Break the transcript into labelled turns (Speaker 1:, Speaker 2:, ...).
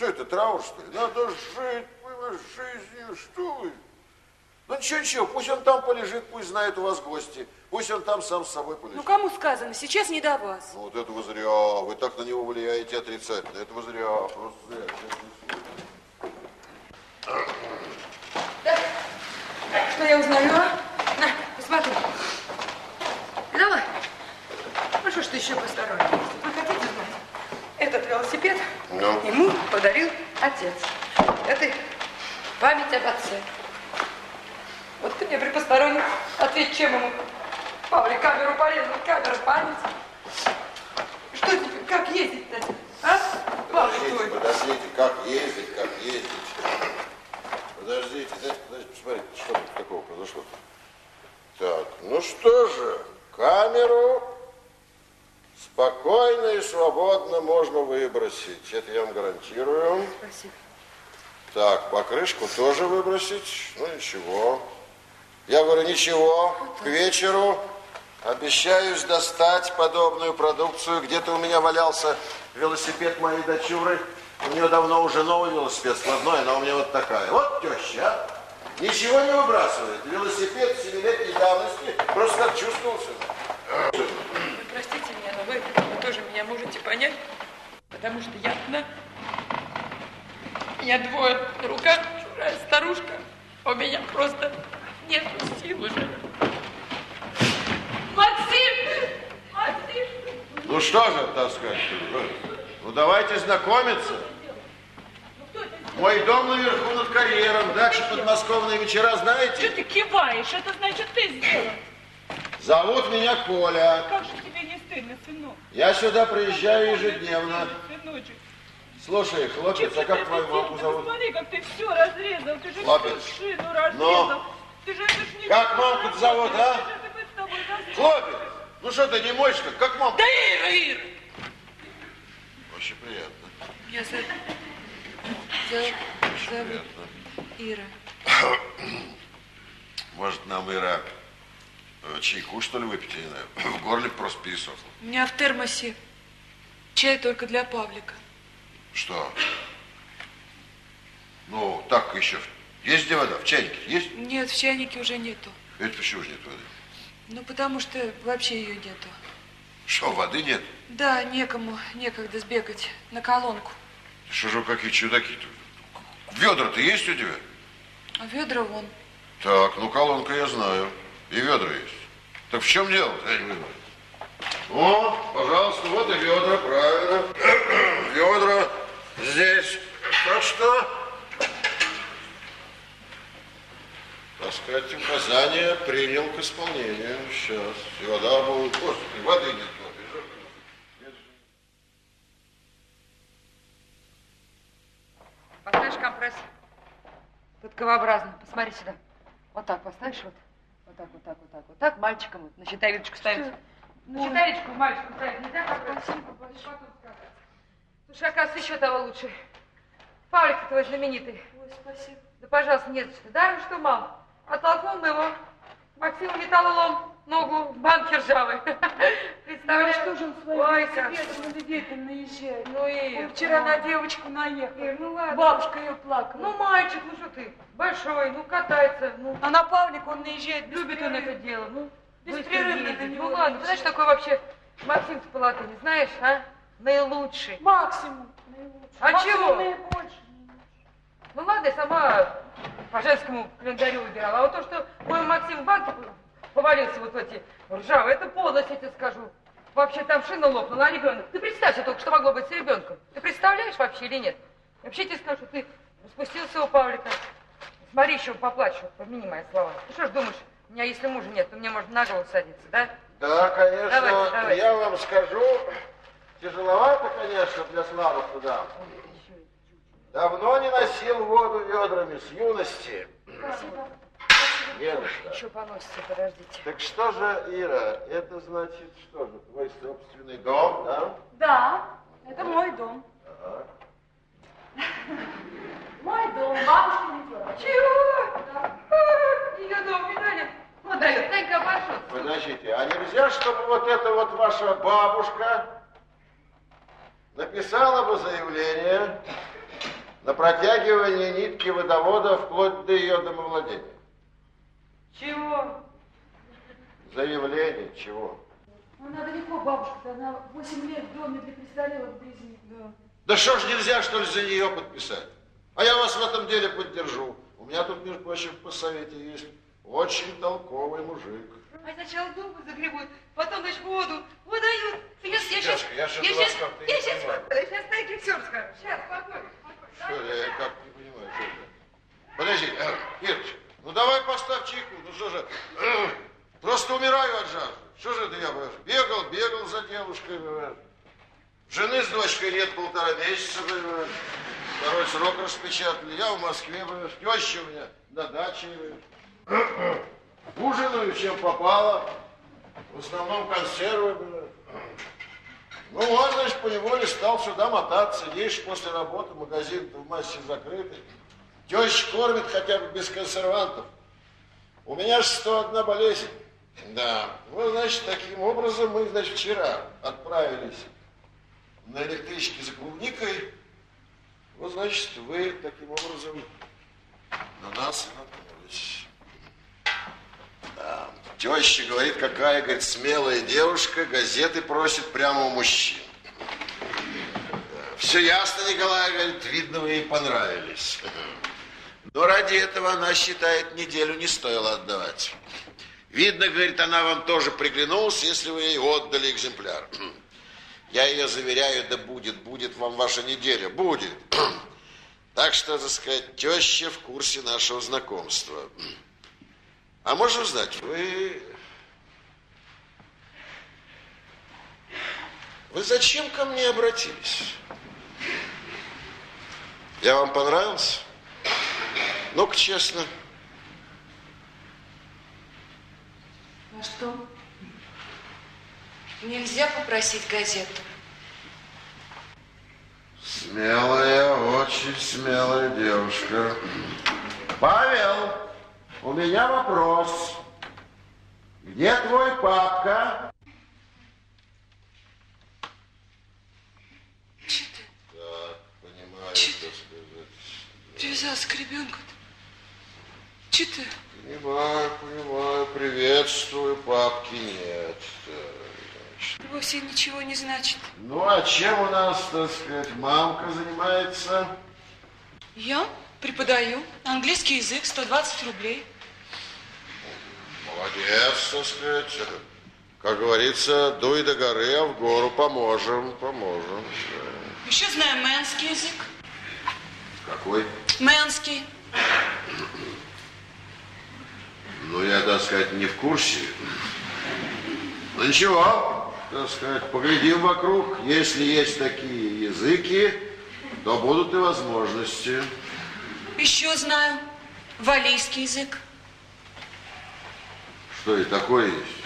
Speaker 1: Что это, траур, что ли? Надо жить, понимаешь, жизнью, что вы? Ну ничего, ничего, пусть он там полежит, пусть знает у вас гости. Пусть он там сам с собой полежит.
Speaker 2: Ну, кому сказано, сейчас не до вас.
Speaker 1: Ну, вот этого зря. Вы так на него влияете отрицательно. Этого зря. Просто зря.
Speaker 2: Да? Что я узнаю, а? На, посмотри. Давай. Ну, что ж ты еще посторонний? Вы хотите знать? Этот велосипед
Speaker 1: Ну?
Speaker 2: ему подарил отец. Это память об отце. Вот ты мне при посторонних ответь, чем ему Павлик камеру порезал, камера память. Что теперь, как ездить-то, а? Павлик
Speaker 1: Подождите, подождите, как ездить, как ездить. Подождите, дайте, подождите, посмотрите, что тут такого произошло. Так, ну что же, камеру спокойно и свободно можно выбросить. Это я вам гарантирую.
Speaker 2: Спасибо.
Speaker 1: Так, покрышку тоже выбросить. Ну, ничего. Я говорю, ничего. К вечеру обещаюсь достать подобную продукцию. Где-то у меня валялся велосипед моей дочуры. У нее давно уже новый велосипед складной, она у меня вот такая. Вот теща, а? Ничего не выбрасывает. Велосипед семилетней давности просто как чувствовался.
Speaker 2: Простите меня, но вы тоже меня можете понять, потому что я одна. Я двое на руках, чужая старушка, а у меня просто нет сил уже. Максим! Максим!
Speaker 1: Ну что же, так сказать, ну давайте знакомиться. Мой дом наверху над карьером, дача подмосковные вечера,
Speaker 3: Что
Speaker 1: знаете?
Speaker 3: ты киваешь? Это значит, ты сделал.
Speaker 1: Зовут меня Коля.
Speaker 3: Как же тебе не стыдно, сынок?
Speaker 1: Я сюда приезжаю ежедневно.
Speaker 3: Сыночек.
Speaker 1: Слушай, хлопец, а как твою маму зовут?
Speaker 3: Посмотри, как ты все разрезал. Ты же
Speaker 1: Хлопец.
Speaker 3: всю шину разрезал. Ты же это ж не...
Speaker 1: Как мамку зовут, а? Хлопец, ну что ты не мощно, как мамка?
Speaker 3: Да Ира, Ира!
Speaker 1: Очень приятно,
Speaker 2: Меня зовут, зовут
Speaker 1: приятно.
Speaker 2: Ира.
Speaker 1: Может, нам, Ира, э, чайку, что ли, выпить, я не знаю? В горле просто пересохло.
Speaker 2: У меня в термосе чай только для Павлика.
Speaker 1: Что? Ну, так еще. Есть где вода? В чайнике есть?
Speaker 2: Нет, в чайнике уже нету.
Speaker 1: Это почему же нет воды?
Speaker 2: Ну, потому что вообще ее нету.
Speaker 1: Что, воды нет?
Speaker 2: Да, некому, некогда сбегать на колонку.
Speaker 1: Что же вы какие чудаки-то? Ведра-то есть у тебя?
Speaker 2: А ведра вон.
Speaker 1: Так, ну колонка я знаю. И ведра есть. Так в чем дело? Я не понимаю. О, пожалуйста, вот и ведра, правильно. Ведра здесь. Так что, так сказать, указания принял к исполнению. Сейчас. И вода будет. Господи, воды нет.
Speaker 2: Поставишь компресс подковообразно. Посмотри сюда. Вот так поставишь вот. Вот так, вот так, вот так, вот так. Мальчиком вот на щитовидочку ставить. На щитовидочку мальчику ставить нельзя? Спасибо большое. Слушай, оказывается, еще того лучше. Павлик твой знаменитый.
Speaker 4: Ой, спасибо.
Speaker 2: Да, пожалуйста, нет что. Даром, что мам. Оттолкнул моего Максима металлолом ногу в банке ржавой.
Speaker 4: Ну,
Speaker 2: Представляешь?
Speaker 4: что же он своим
Speaker 2: Ой,
Speaker 4: велосипедом на людей-то наезжает?
Speaker 2: Ну и...
Speaker 4: Он вчера на девочку наехал.
Speaker 2: Ир, ну ладно.
Speaker 4: Бабушка ее плакала.
Speaker 2: Ну, мальчик, ну что ты, большой, ну катается, ну,
Speaker 4: а на Павлика он наезжает
Speaker 2: любит он это дело, ну,
Speaker 4: Беспрерывно на него
Speaker 2: Ну ладно, знаешь, такой вообще Максим по латыни, знаешь, а? Наилучший.
Speaker 4: Максимум. наилучший.
Speaker 2: А
Speaker 4: Максимум
Speaker 2: чего?
Speaker 4: наибольший.
Speaker 2: Ну ладно, я сама по женскому календарю выбирала. А вот то, что мой Максим в банке повалился вот в эти ржавые, это подлость, я тебе скажу. Вообще там шина лопнула, а ребенок. Ты представь себе только, что могло быть с ребенком. Ты представляешь вообще или нет? Вообще тебе скажу, ты распустился у Павлика. Смотри, еще поплачу, помяни мои слова. Ты что ж думаешь, у меня если мужа нет, то мне можно на голову садиться, да?
Speaker 1: Да, конечно,
Speaker 2: Давайте, давайте.
Speaker 1: я вам скажу, тяжеловато, конечно, для слабых туда. Давно не носил воду ведрами с юности.
Speaker 4: Спасибо.
Speaker 1: Не что.
Speaker 2: Еще поносится, подождите.
Speaker 1: Так что же, Ира, это значит, что же, твой собственный дом, да?
Speaker 4: Да, это мой дом.
Speaker 1: Ага.
Speaker 4: Мой дом, бабушкин дом.
Speaker 2: Чего? А, Ее дом, видали? Вот дает, дай-ка обошел.
Speaker 1: Подождите, а нельзя, чтобы вот эта вот ваша бабушка написала бы заявление на протягивание нитки водовода вплоть до ее домовладения.
Speaker 2: Чего?
Speaker 1: Заявление чего?
Speaker 4: Она далеко, бабушка-то. Она 8 лет в доме для престарелых Грязни. Да.
Speaker 1: Да что ж нельзя, что ли, за нее подписать? А я вас в этом деле поддержу. У меня тут, между прочим, по совете есть очень толковый мужик.
Speaker 2: А сначала дом загребут, потом, значит, воду выдают. Я, я сейчас,
Speaker 1: я что-то
Speaker 2: я сейчас, я сейчас, я сейчас все расскажу. Сейчас, спокойно.
Speaker 1: Что я как не понимаю, что это? Подожди, э, Ирочка, ну давай поставь чайку, ну что же, э, просто умираю от жажды. Что же это я, бегал, бегал за девушкой, понимаешь. Жены с дочкой нет полтора месяца, понимаешь. Второй срок распечатали, я в Москве, понимаешь, теща у меня на даче, понимаешь. Ужинаю, чем попало, в основном консервы, понимаешь. Ну, вот, значит, поневоле стал сюда мотаться. Едешь после работы, магазин в массе закрытый. Теща кормит хотя бы без консервантов. У меня же 101 болезнь. Да. Ну, значит, таким образом мы, значит, вчера отправились на электричке за клубникой. Вот, значит, вы таким образом на нас и наткнулись. Да. Теща говорит, какая, говорит, смелая девушка, газеты просит прямо у мужчин. Все ясно, Николай, говорит, видно, вы ей понравились. Но ради этого она считает, неделю не стоило отдавать. Видно, говорит, она вам тоже приглянулась, если вы ей отдали экземпляр. Я ее заверяю, да будет, будет вам ваша неделя, будет. Так что, так сказать, теща в курсе нашего знакомства. А можно узнать, вы... Вы зачем ко мне обратились? Я вам понравился? Ну-ка, честно.
Speaker 5: А что? Нельзя попросить газету?
Speaker 1: Смелая, очень смелая девушка. Павел, у меня вопрос. Где твой папка?
Speaker 5: Че ты
Speaker 1: Так, понимаю, так сказать.
Speaker 5: привязался к ребенку-то? Че ты?
Speaker 1: Понимаю, понимаю, приветствую, папки нет. Так,
Speaker 5: Вовсе ничего не значит.
Speaker 1: Ну, а чем у нас, так сказать, мамка занимается?
Speaker 5: Я преподаю английский язык, 120 рублей.
Speaker 1: Молодец, так сказать. Как говорится, дуй до горы, а в гору поможем, поможем.
Speaker 5: Еще знаю мэнский язык.
Speaker 1: Какой?
Speaker 5: Мэнский.
Speaker 1: Ну, я, так сказать, не в курсе. Ну, ничего, так сказать, поглядим вокруг. Если есть такие языки, то будут и возможности.
Speaker 5: Еще знаю валийский язык.
Speaker 1: Что и такое есть?